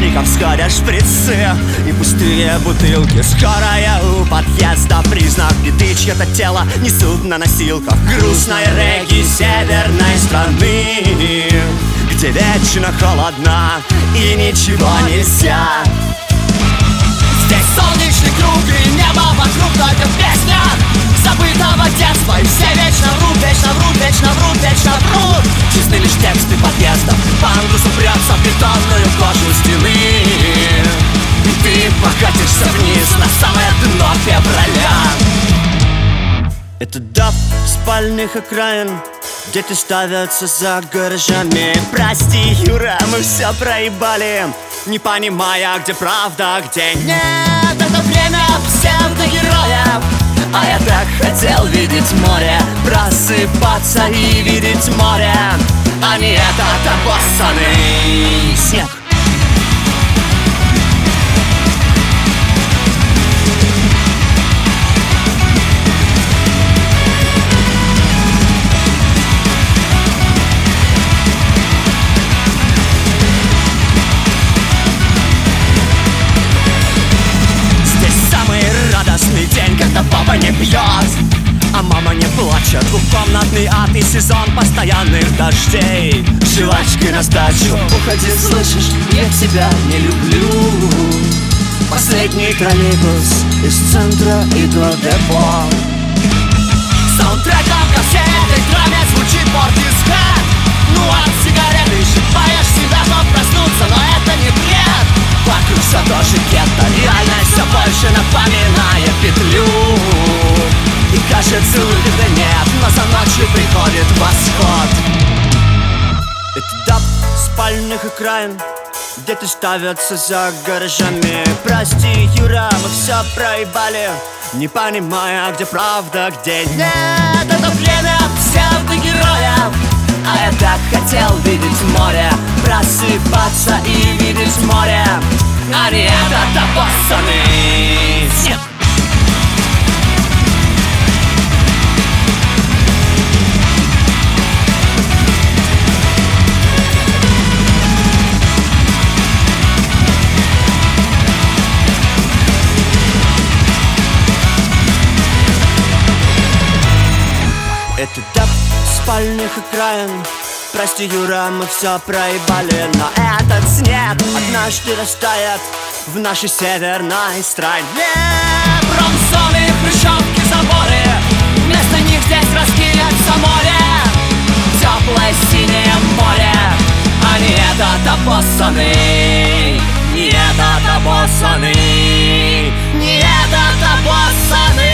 криков сходят шприцы И пустые бутылки Скорая у подъезда. Признак беды чье-то тело Несут на носилках. Грустной реки северной страны Где вечно холодна И ничего нельзя. Здесь солнечный круг и небо вокруг только песня покатишься вниз на самое дно февраля. Это даб спальных окраин Дети ставятся за гаражами. Прости, Юра, мы все проебали Не понимая, где правда, где нет. Это время псевдогероев А я так хотел видеть море Просыпаться и видеть море. А не этот обоссанный снег Двухкомнатный ад и сезон постоянных дождей. Жвачкой на сдачу. Уходи, слышишь, я тебя не люблю. Последний троллейбус из центра и до депо. Саундтреком ко всей этой драме звучит Мортисхед Ну от сигареты щипаешь себя, чтоб проснуться, но это не бред. Вокруг тоже гетто, реальность все больше напоминает Кажется, выхода нет, но за ночью приходит восход. Это даб спальных окраин Дети ставятся за гаражами. Прости, Юра, мы все проебали Не понимая, где правда, где нет. Это время псевдогероев А я так хотел видеть море Просыпаться и видеть море. А не этот обоссанный Это даб спальных окраин. Прости, Юра, мы все проебали Но этот снег однажды растает В нашей северной стране. Промзоны, хрущевки, заборы Вместо них здесь раскинется море. Теплое синее море А не этот обоссанный Не этот обоссанный Не этот обоссанный.